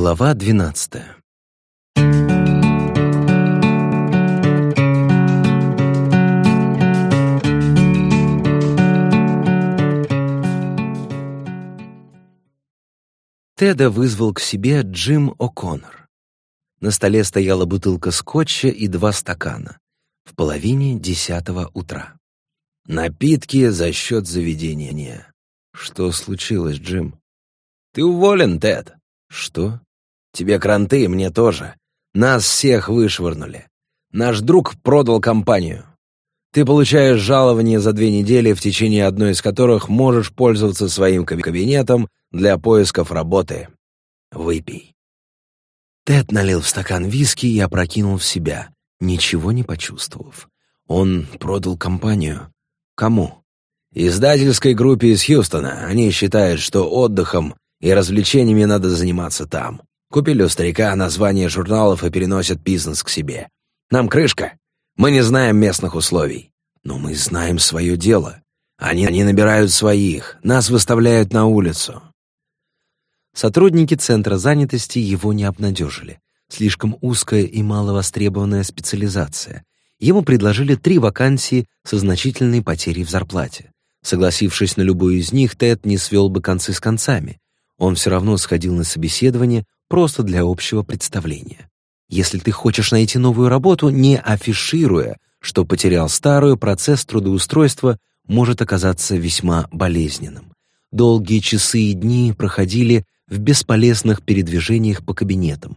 Глава двенадцатая. Теда вызвал к себе Джим О'Коннор. На столе стояла бутылка скотча и два стакана. В половине десятого утра. Напитки за счет заведения. Что случилось, Джим? Ты уволен, Тед. Что? Тебе кранты, мне тоже. Нас всех вышвырнули. Наш друг продал компанию. Ты получаешь жалование за две недели, в течение одной из которых можешь пользоваться своим кабинетом для поисков работы. Выпей. Тед налил в стакан виски и опрокинул в себя, ничего не почувствовав. Он продал компанию. Кому? Издательской группе из Хьюстона. Они считают, что отдыхом и развлечениями надо заниматься там. Купили у старика название журналов и переносят бизнес к себе. Нам крышка. Мы не знаем местных условий. Но мы знаем свое дело. Они, они набирают своих, нас выставляют на улицу. Сотрудники Центра занятости его не обнадежили. Слишком узкая и маловостребованная специализация. Ему предложили три вакансии со значительной потерей в зарплате. Согласившись на любую из них, Тед не свел бы концы с концами. Он все равно сходил на собеседование просто для общего представления. Если ты хочешь найти новую работу, не афишируя, что потерял старую, процесс трудоустройства может оказаться весьма болезненным. Долгие часы и дни проходили в бесполезных передвижениях по кабинетам.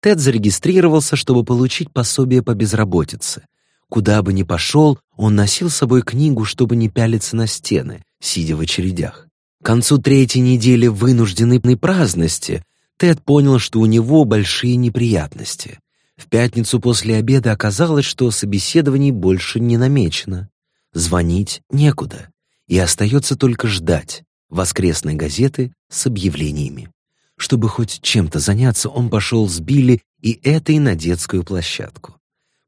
Тед зарегистрировался, чтобы получить пособие по безработице. Куда бы ни пошел, он носил с собой книгу, чтобы не пялиться на стены, сидя в очередях. К концу третьей недели вынужденной праздности Тед понял, что у него большие неприятности. В пятницу после обеда оказалось, что собеседований больше не намечено. Звонить некуда, и остается только ждать воскресной газеты с объявлениями. Чтобы хоть чем-то заняться, он пошел с Билли и этой на детскую площадку.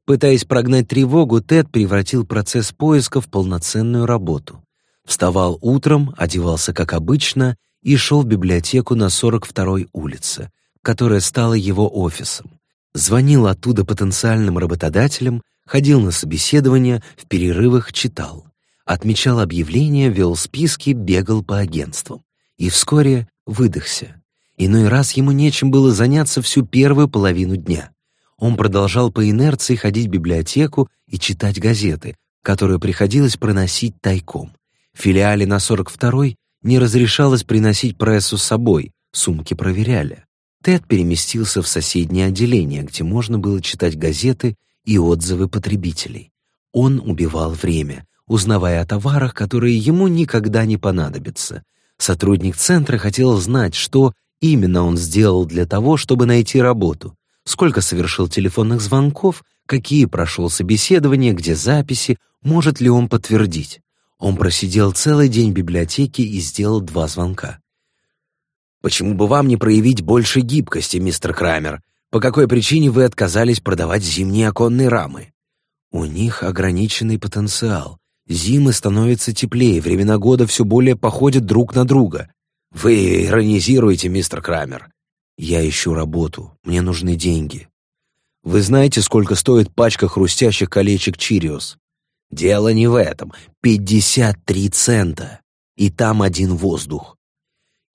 Пытаясь прогнать тревогу, Тед превратил процесс поиска в полноценную работу. Вставал утром, одевался как обычно и шел в библиотеку на 42-й улице, которая стала его офисом. Звонил оттуда потенциальным работодателям, ходил на собеседования, в перерывах читал. Отмечал объявления, вел списки, бегал по агентствам. И вскоре выдохся. Иной раз ему нечем было заняться всю первую половину дня. Он продолжал по инерции ходить в библиотеку и читать газеты, которые приходилось проносить тайком. В филиале на 42-й не разрешалось приносить прессу с собой, сумки проверяли. Тед переместился в соседнее отделение, где можно было читать газеты и отзывы потребителей. Он убивал время, узнавая о товарах, которые ему никогда не понадобятся. Сотрудник центра хотел знать, что именно он сделал для того, чтобы найти работу, сколько совершил телефонных звонков, какие прошел собеседования, где записи, может ли он подтвердить. Он просидел целый день в библиотеке и сделал два звонка. «Почему бы вам не проявить больше гибкости, мистер Крамер? По какой причине вы отказались продавать зимние оконные рамы?» «У них ограниченный потенциал. Зимы становятся теплее, времена года все более походят друг на друга. Вы иронизируете, мистер Крамер. Я ищу работу, мне нужны деньги. Вы знаете, сколько стоит пачка хрустящих колечек Чириос? Дело не в этом. 53 цента. И там один воздух.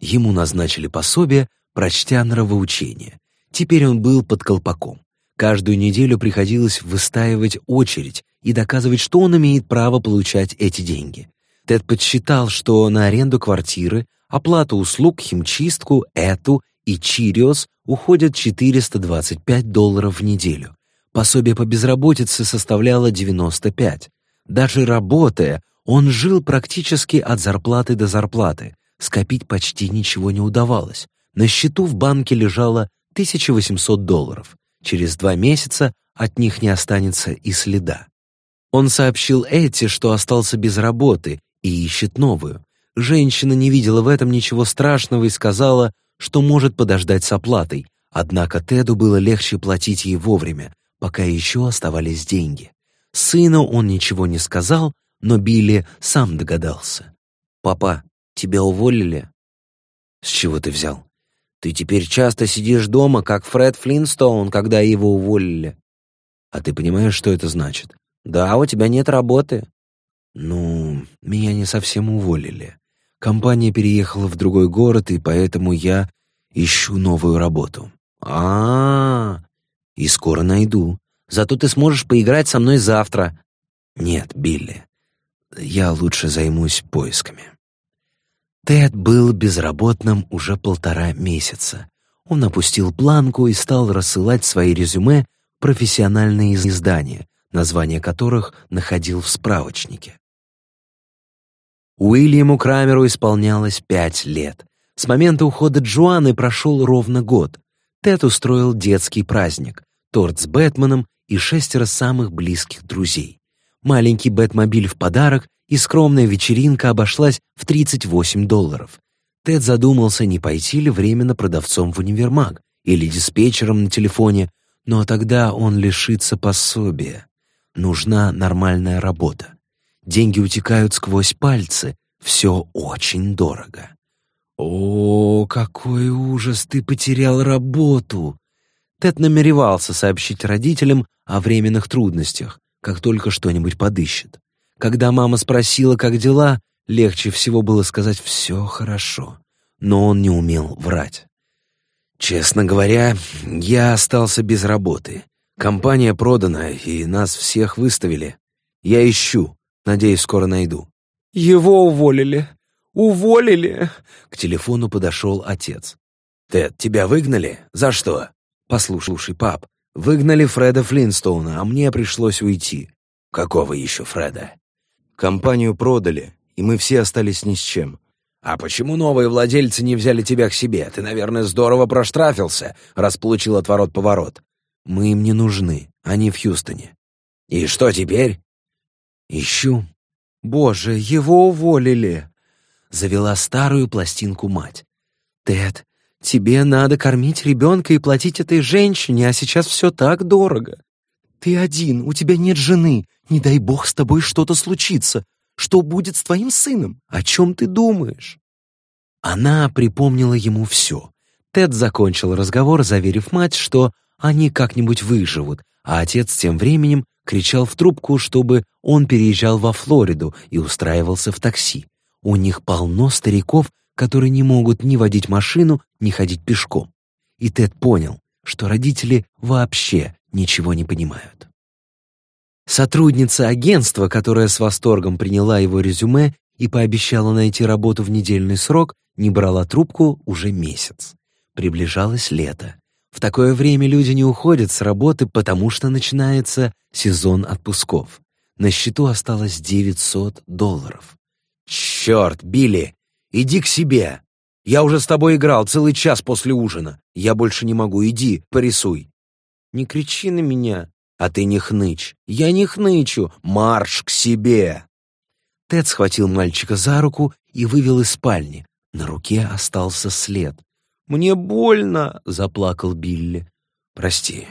Ему назначили пособие, прочтя нравоучение. Теперь он был под колпаком. Каждую неделю приходилось выстаивать очередь и доказывать, что он имеет право получать эти деньги. Тед подсчитал, что на аренду квартиры, оплату услуг, химчистку, эту и Чириос уходят 425 долларов в неделю. Пособие по безработице составляло 95. Даже работая, он жил практически от зарплаты до зарплаты. Скопить почти ничего не удавалось. На счету в банке лежало 1800 долларов. Через два месяца от них не останется и следа. Он сообщил Эти, что остался без работы и ищет новую. Женщина не видела в этом ничего страшного и сказала, что может подождать с оплатой, однако Теду было легче платить ей вовремя, пока еще оставались деньги. Сыну он ничего не сказал, но Билли сам догадался. «Папа, тебя уволили?» «С чего ты взял?» Ты теперь часто сидишь дома, как Фред Флинстоун, когда его уволили. А ты понимаешь, что это значит? Да, у тебя нет работы. Ну, меня не совсем уволили. Компания переехала в другой город, и поэтому я ищу новую работу. А, -а, -а и скоро найду. Зато ты сможешь поиграть со мной завтра. Нет, Билли. Я лучше займусь поисками. Тед был безработным уже полтора месяца. Он опустил планку и стал рассылать свои резюме в профессиональные издания, названия которых находил в справочнике. Уильяму Крамеру исполнялось пять лет. С момента ухода Джоанны прошел ровно год. Тед устроил детский праздник, торт с Бэтменом и шестеро самых близких друзей. Маленький Бэтмобиль в подарок и скромная вечеринка обошлась в 38 долларов. Тед задумался, не пойти ли временно продавцом в универмаг или диспетчером на телефоне, но тогда он лишится пособия. Нужна нормальная работа. Деньги утекают сквозь пальцы, все очень дорого. «О, какой ужас, ты потерял работу!» Тед намеревался сообщить родителям о временных трудностях, как только что-нибудь подыщет. Когда мама спросила, как дела, легче всего было сказать «все хорошо». Но он не умел врать. «Честно говоря, я остался без работы. Компания продана, и нас всех выставили. Я ищу, надеюсь, скоро найду». «Его уволили! Уволили!» К телефону подошел отец. «Тед, тебя выгнали? За что?» «Послушай, пап, выгнали Фреда Флинстоуна, а мне пришлось уйти». «Какого еще Фреда?» Компанию продали, и мы все остались ни с чем. А почему новые владельцы не взяли тебя к себе? Ты, наверное, здорово проштрафился, раз получил отворот-поворот. Мы им не нужны, они в Хьюстоне. И что теперь? Ищу. Боже, его уволили. Завела старую пластинку мать. Тед, тебе надо кормить ребенка и платить этой женщине, а сейчас все так дорого. Ты один, у тебя нет жены. Не дай бог с тобой что-то случится. Что будет с твоим сыном? О чем ты думаешь?» Она припомнила ему все. Тед закончил разговор, заверив мать, что они как-нибудь выживут, а отец тем временем кричал в трубку, чтобы он переезжал во Флориду и устраивался в такси. У них полно стариков, которые не могут ни водить машину, ни ходить пешком. И Тед понял, что родители вообще ничего не понимают. Сотрудница агентства, которая с восторгом приняла его резюме и пообещала найти работу в недельный срок, не брала трубку уже месяц. Приближалось лето. В такое время люди не уходят с работы, потому что начинается сезон отпусков. На счету осталось 900 долларов. «Черт, Билли, иди к себе! Я уже с тобой играл целый час после ужина. Я больше не могу, иди, порисуй». Не кричи на меня. А ты не хнычь. Я не хнычу. Марш к себе!» Тед схватил мальчика за руку и вывел из спальни. На руке остался след. «Мне больно!» — заплакал Билли. «Прости,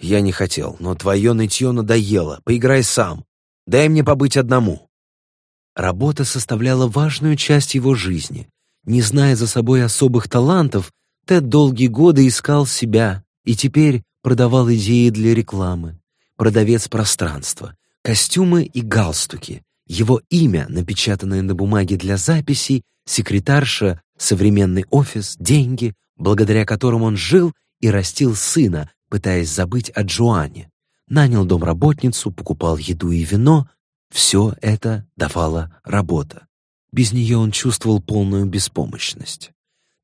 я не хотел, но твое нытье надоело. Поиграй сам. Дай мне побыть одному». Работа составляла важную часть его жизни. Не зная за собой особых талантов, Тед долгие годы искал себя, и теперь продавал идеи для рекламы, продавец пространства, костюмы и галстуки, его имя, напечатанное на бумаге для записей, секретарша, современный офис, деньги, благодаря которым он жил и растил сына, пытаясь забыть о Джоанне. Нанял домработницу, покупал еду и вино. Все это давала работа. Без нее он чувствовал полную беспомощность.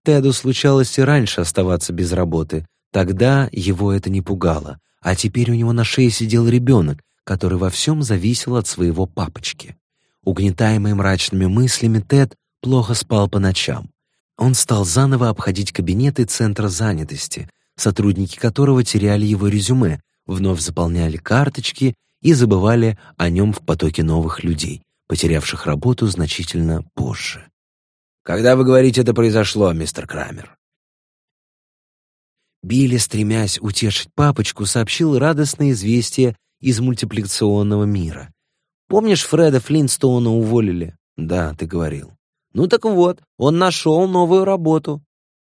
Теду случалось и раньше оставаться без работы, Тогда его это не пугало, а теперь у него на шее сидел ребенок, который во всем зависел от своего папочки. Угнетаемый мрачными мыслями, Тед плохо спал по ночам. Он стал заново обходить кабинеты Центра занятости, сотрудники которого теряли его резюме, вновь заполняли карточки и забывали о нем в потоке новых людей, потерявших работу значительно позже. «Когда, вы говорите, это произошло, мистер Крамер?» Билли, стремясь утешить папочку, сообщил радостное известие из мультипликационного мира. «Помнишь, Фреда Флинстоуна уволили?» «Да, ты говорил». «Ну так вот, он нашел новую работу».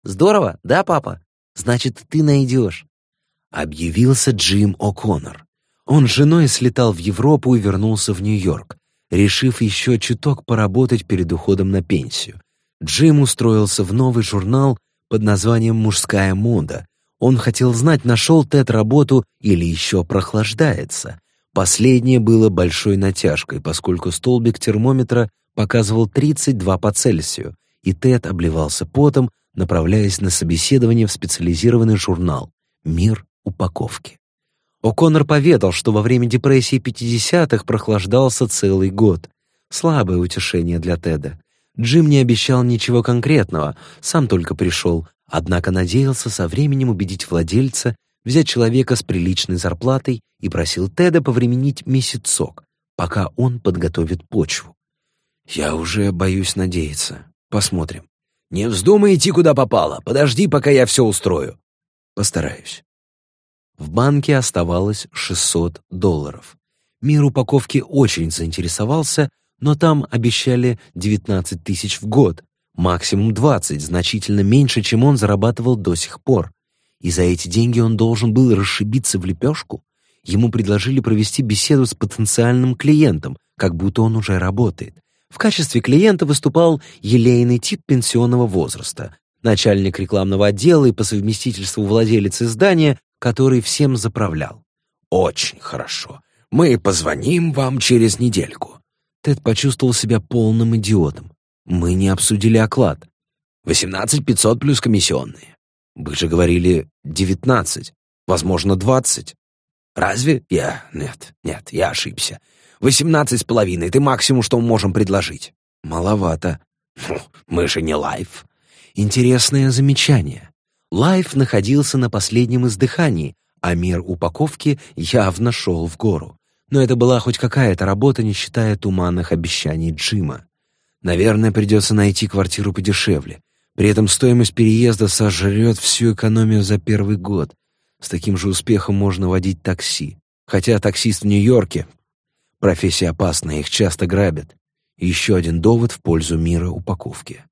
Здорово, да, папа? Значит, ты найдешь. Объявился Джим О'Коннор. Он с женой слетал в Европу и вернулся в Нью-Йорк, решив еще чуток поработать перед уходом на пенсию. Джим устроился в новый журнал под названием «Мужская мода». Он хотел знать, нашел Тед работу или еще прохлаждается. Последнее было большой натяжкой, поскольку столбик термометра показывал 32 по Цельсию, и Тед обливался потом, направляясь на собеседование в специализированный журнал «Мир упаковки». О'Коннор поведал, что во время депрессии 50-х прохлаждался целый год. Слабое утешение для Теда. Джим не обещал ничего конкретного, сам только пришел, однако надеялся со временем убедить владельца взять человека с приличной зарплатой и просил Теда повременить месяцок, пока он подготовит почву. «Я уже боюсь надеяться. Посмотрим». «Не вздумай идти, куда попало. Подожди, пока я все устрою». «Постараюсь». В банке оставалось 600 долларов. Мир упаковки очень заинтересовался, но там обещали 19 тысяч в год, максимум 20, значительно меньше, чем он зарабатывал до сих пор. И за эти деньги он должен был расшибиться в лепешку. Ему предложили провести беседу с потенциальным клиентом, как будто он уже работает. В качестве клиента выступал елейный тип пенсионного возраста, начальник рекламного отдела и по совместительству владелец издания, который всем заправлял. «Очень хорошо. Мы позвоним вам через недельку». Тед почувствовал себя полным идиотом. «Мы не обсудили оклад. Восемнадцать пятьсот плюс комиссионные. Вы же говорили девятнадцать, возможно, двадцать. Разве? Я... Нет, нет, я ошибся. Восемнадцать с половиной — это максимум, что мы можем предложить. Маловато. Ну, мы же не Life. Интересное замечание. Life находился на последнем издыхании, а мир упаковки явно шел в гору. Но это была хоть какая-то работа, не считая туманных обещаний Джима. Наверное, придется найти квартиру подешевле. При этом стоимость переезда сожрет всю экономию за первый год. С таким же успехом можно водить такси. Хотя таксист в Нью-Йорке — профессия опасная, их часто грабят. Еще один довод в пользу мира упаковки.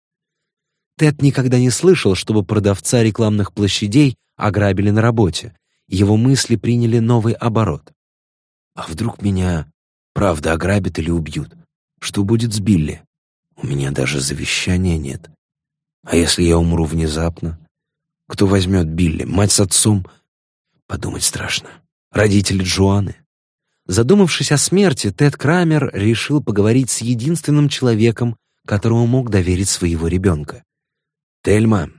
Тед никогда не слышал, чтобы продавца рекламных площадей ограбили на работе. Его мысли приняли новый оборот. «А вдруг меня правда ограбят или убьют? Что будет с Билли? У меня даже завещания нет. А если я умру внезапно? Кто возьмет Билли? Мать с отцом? Подумать страшно. Родители Джоаны?» Задумавшись о смерти, Тед Крамер решил поговорить с единственным человеком, которому мог доверить своего ребенка. «Тельма,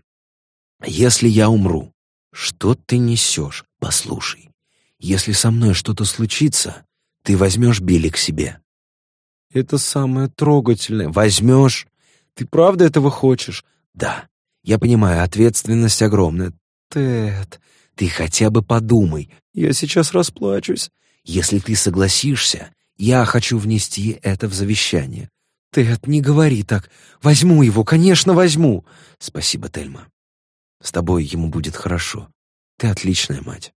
если я умру, что ты несешь? Послушай, если со мной что-то случится, ты возьмешь Билли к себе». «Это самое трогательное. Возьмешь? Ты правда этого хочешь?» «Да. Я понимаю, ответственность огромная. Тед, ты хотя бы подумай. Я сейчас расплачусь. Если ты согласишься, я хочу внести это в завещание. «Тед, не говори так. Возьму его, конечно, возьму!» «Спасибо, Тельма. С тобой ему будет хорошо. Ты отличная мать».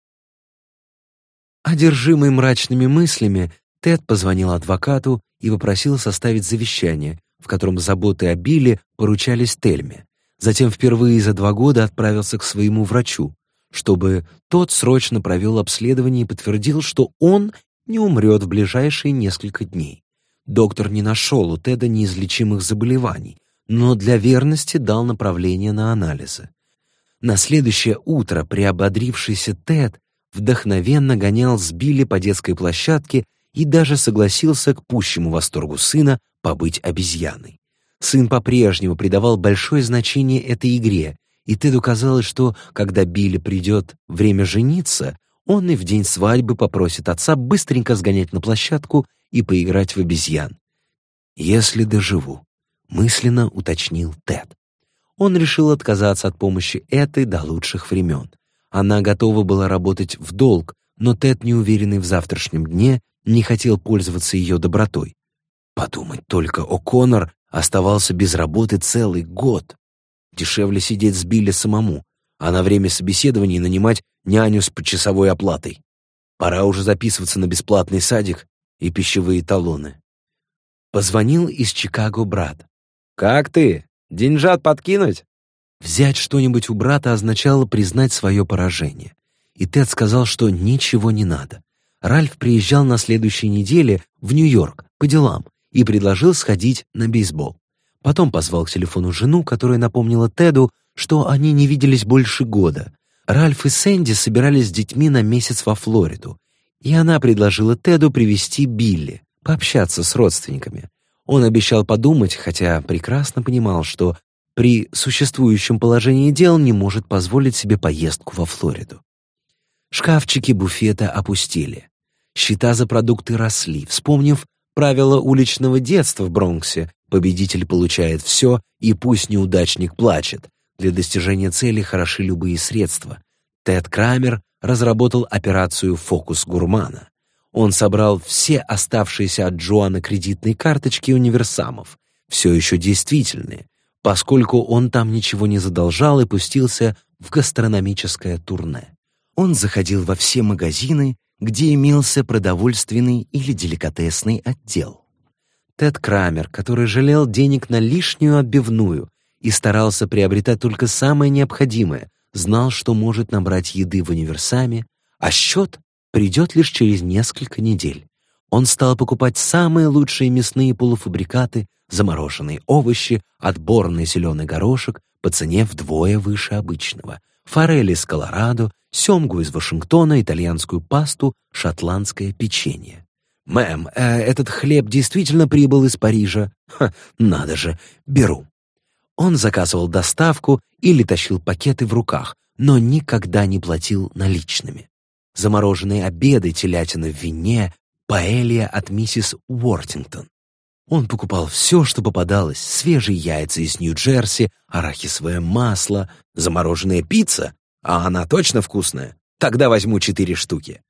Одержимый мрачными мыслями, Тед позвонил адвокату и попросил составить завещание, в котором заботы о Билле поручались Тельме. Затем впервые за два года отправился к своему врачу, чтобы тот срочно провел обследование и подтвердил, что он не умрет в ближайшие несколько дней. Доктор не нашел у Теда неизлечимых заболеваний, но для верности дал направление на анализы. На следующее утро приободрившийся Тед вдохновенно гонял с Билли по детской площадке и даже согласился к пущему восторгу сына побыть обезьяной. Сын по-прежнему придавал большое значение этой игре, и Теду казалось, что, когда Билли придет время жениться, он и в день свадьбы попросит отца быстренько сгонять на площадку и поиграть в обезьян. «Если доживу», — мысленно уточнил Тед. Он решил отказаться от помощи этой до лучших времен. Она готова была работать в долг, но Тед, неуверенный в завтрашнем дне, не хотел пользоваться ее добротой. Подумать только, О'Коннор оставался без работы целый год. Дешевле сидеть с Билли самому, а на время собеседований нанимать няню с почасовой оплатой. Пора уже записываться на бесплатный садик и пищевые талоны. Позвонил из Чикаго брат. «Как ты? Деньжат подкинуть?» Взять что-нибудь у брата означало признать свое поражение. И Тед сказал, что ничего не надо. Ральф приезжал на следующей неделе в Нью-Йорк по делам и предложил сходить на бейсбол. Потом позвал к телефону жену, которая напомнила Теду, что они не виделись больше года. Ральф и Сэнди собирались с детьми на месяц во Флориду, и она предложила Теду привести Билли, пообщаться с родственниками. Он обещал подумать, хотя прекрасно понимал, что при существующем положении дел не может позволить себе поездку во Флориду. Шкафчики буфета опустили. Счета за продукты росли. Вспомнив правила уличного детства в Бронксе, победитель получает все, и пусть неудачник плачет. Для достижения цели хороши любые средства. Тед Крамер разработал операцию «Фокус гурмана». Он собрал все оставшиеся от Джоана кредитные карточки универсамов, все еще действительные, поскольку он там ничего не задолжал и пустился в гастрономическое турне. Он заходил во все магазины, где имелся продовольственный или деликатесный отдел. Тед Крамер, который жалел денег на лишнюю отбивную и старался приобретать только самое необходимое, знал, что может набрать еды в универсаме, а счет придет лишь через несколько недель. Он стал покупать самые лучшие мясные полуфабрикаты, замороженные овощи, отборный зеленый горошек по цене вдвое выше обычного, форели из Колорадо, семгу из Вашингтона, итальянскую пасту, шотландское печенье. «Мэм, э, этот хлеб действительно прибыл из Парижа?» «Ха, надо же, беру». Он заказывал доставку или тащил пакеты в руках, но никогда не платил наличными замороженные обеды, телятина в вине, паэлья от миссис Уортингтон. Он покупал все, что попадалось, свежие яйца из Нью-Джерси, арахисовое масло, замороженная пицца, а она точно вкусная, тогда возьму четыре штуки.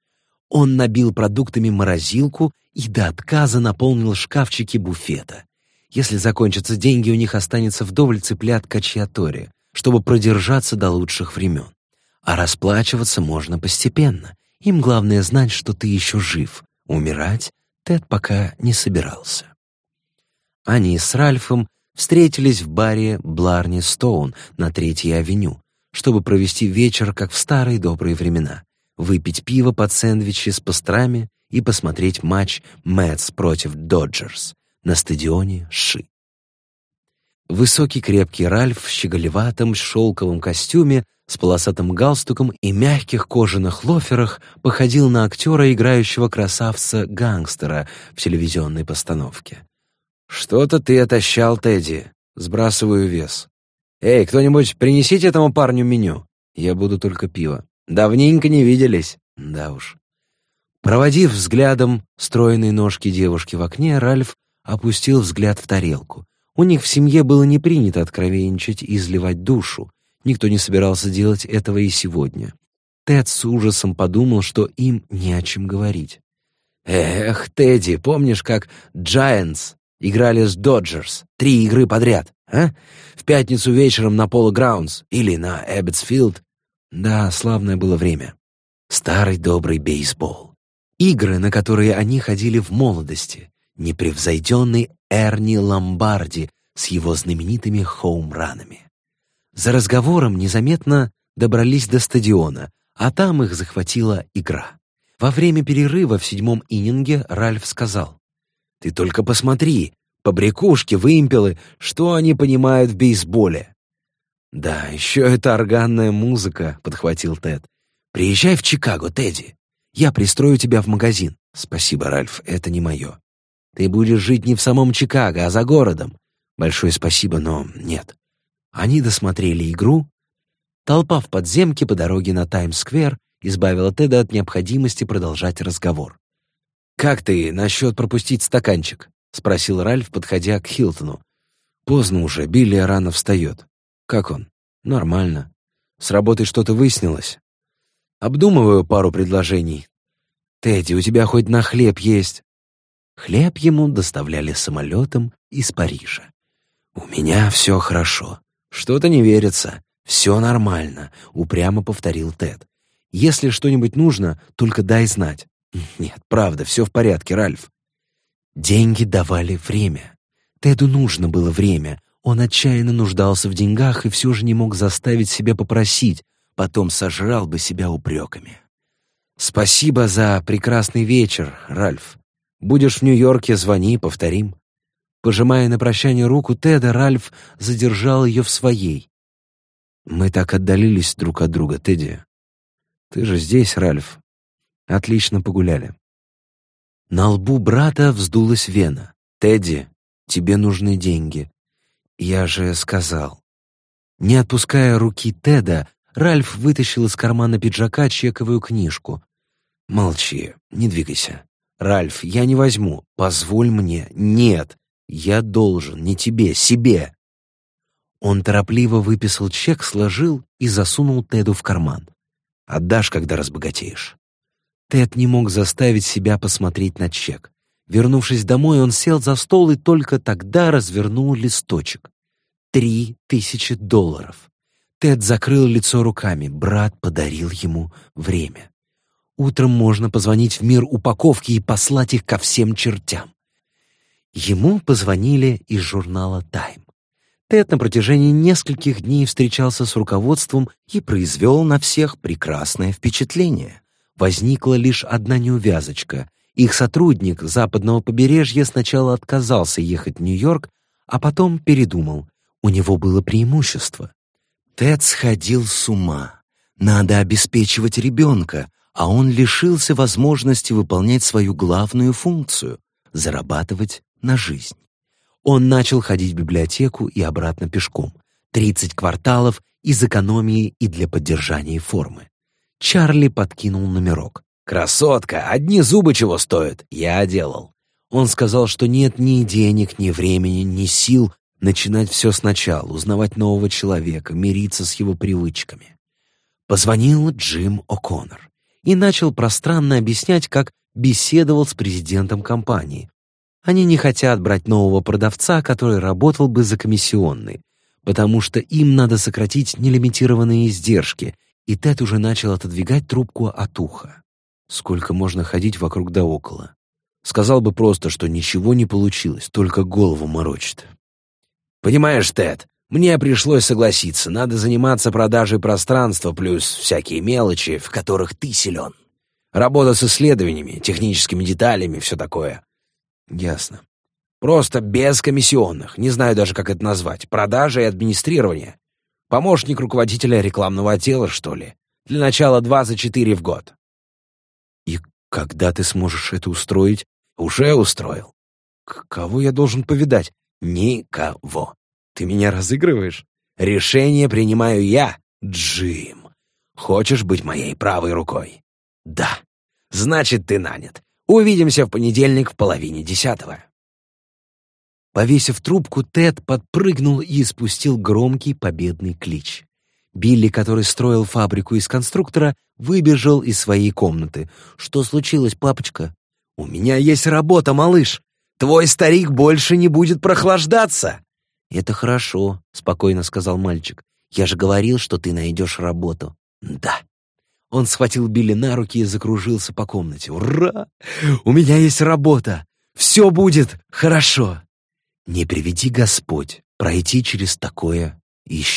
Он набил продуктами морозилку и до отказа наполнил шкафчики буфета. Если закончатся деньги, у них останется вдоволь цыплят качьяторе, чтобы продержаться до лучших времен. А расплачиваться можно постепенно. Им главное знать, что ты еще жив. Умирать Тед пока не собирался. Они с Ральфом встретились в баре Бларни Стоун на Третьей авеню, чтобы провести вечер, как в старые добрые времена, выпить пиво под сэндвичи с пастрами и посмотреть матч Мэтс против Доджерс на стадионе Ши. Высокий крепкий Ральф в щеголеватом шелковом костюме с полосатым галстуком и мягких кожаных лоферах походил на актера, играющего красавца-гангстера в телевизионной постановке. «Что-то ты отощал, Тедди. Сбрасываю вес. Эй, кто-нибудь принесите этому парню меню. Я буду только пиво. Давненько не виделись. Да уж». Проводив взглядом стройные ножки девушки в окне, Ральф опустил взгляд в тарелку. У них в семье было не принято откровенничать и изливать душу, Никто не собирался делать этого и сегодня. Тед с ужасом подумал, что им не о чем говорить. «Эх, Тедди, помнишь, как Giants играли с Доджерс три игры подряд, а? В пятницу вечером на Поло Граундс или на Эбботсфилд?» Да, славное было время. Старый добрый бейсбол. Игры, на которые они ходили в молодости. Непревзойденный Эрни Ломбарди с его знаменитыми хоумранами. За разговором незаметно добрались до стадиона, а там их захватила игра. Во время перерыва в седьмом ининге Ральф сказал, «Ты только посмотри, побрякушки, вымпелы, что они понимают в бейсболе?» «Да, еще это органная музыка», — подхватил Тед. «Приезжай в Чикаго, Тедди. Я пристрою тебя в магазин». «Спасибо, Ральф, это не мое. Ты будешь жить не в самом Чикаго, а за городом. Большое спасибо, но нет. Они досмотрели игру. Толпа в подземке по дороге на Таймс-сквер избавила Теда от необходимости продолжать разговор. «Как ты насчет пропустить стаканчик?» — спросил Ральф, подходя к Хилтону. «Поздно уже, Билли рано встает. Как он?» «Нормально. С работы что-то выяснилось?» «Обдумываю пару предложений. Тедди, у тебя хоть на хлеб есть?» Хлеб ему доставляли самолетом из Парижа. «У меня все хорошо. «Что-то не верится. Все нормально», — упрямо повторил Тед. «Если что-нибудь нужно, только дай знать». «Нет, правда, все в порядке, Ральф». Деньги давали время. Теду нужно было время. Он отчаянно нуждался в деньгах и все же не мог заставить себя попросить, потом сожрал бы себя упреками. «Спасибо за прекрасный вечер, Ральф. Будешь в Нью-Йорке, звони, повторим». Пожимая на прощание руку Теда, Ральф задержал ее в своей. «Мы так отдалились друг от друга, Тедди. Ты же здесь, Ральф. Отлично погуляли». На лбу брата вздулась вена. «Тедди, тебе нужны деньги. Я же сказал». Не отпуская руки Теда, Ральф вытащил из кармана пиджака чековую книжку. «Молчи, не двигайся. Ральф, я не возьму. Позволь мне. Нет, я должен, не тебе, себе». Он торопливо выписал чек, сложил и засунул Теду в карман. «Отдашь, когда разбогатеешь». Тед не мог заставить себя посмотреть на чек. Вернувшись домой, он сел за стол и только тогда развернул листочек. Три тысячи долларов. Тед закрыл лицо руками. Брат подарил ему время. Утром можно позвонить в мир упаковки и послать их ко всем чертям. Ему позвонили из журнала «Тайм». Тед на протяжении нескольких дней встречался с руководством и произвел на всех прекрасное впечатление. Возникла лишь одна неувязочка. Их сотрудник западного побережья сначала отказался ехать в Нью-Йорк, а потом передумал. У него было преимущество. Тед сходил с ума. Надо обеспечивать ребенка, а он лишился возможности выполнять свою главную функцию — зарабатывать на жизнь. Он начал ходить в библиотеку и обратно пешком. 30 кварталов из экономии и для поддержания формы. Чарли подкинул номерок. «Красотка! Одни зубы чего стоят! Я делал!» Он сказал, что нет ни денег, ни времени, ни сил начинать все сначала, узнавать нового человека, мириться с его привычками. Позвонил Джим О'Коннор и начал пространно объяснять, как беседовал с президентом компании. Они не хотят брать нового продавца, который работал бы за комиссионный, потому что им надо сократить нелимитированные издержки, и Тед уже начал отодвигать трубку от уха. Сколько можно ходить вокруг да около? Сказал бы просто, что ничего не получилось, только голову морочит. «Понимаешь, Тед, мне пришлось согласиться, надо заниматься продажей пространства плюс всякие мелочи, в которых ты силен. Работа с исследованиями, техническими деталями, все такое. Ясно. Просто без комиссионных, не знаю даже, как это назвать, продажа и администрирование. Помощник руководителя рекламного отдела, что ли? Для начала два за четыре в год. И когда ты сможешь это устроить? Уже устроил. К кого я должен повидать? Никого. Ты меня разыгрываешь? Решение принимаю я, Джим. Хочешь быть моей правой рукой? Да. Значит, ты нанят. Увидимся в понедельник в половине десятого. Повесив трубку, Тед подпрыгнул и испустил громкий победный клич. Билли, который строил фабрику из конструктора, выбежал из своей комнаты. «Что случилось, папочка?» «У меня есть работа, малыш. Твой старик больше не будет прохлаждаться!» «Это хорошо», — спокойно сказал мальчик. «Я же говорил, что ты найдешь работу». «Да». Он схватил Билли на руки и закружился по комнате. «Ура! У меня есть работа! Все будет хорошо!» Не приведи Господь пройти через такое еще.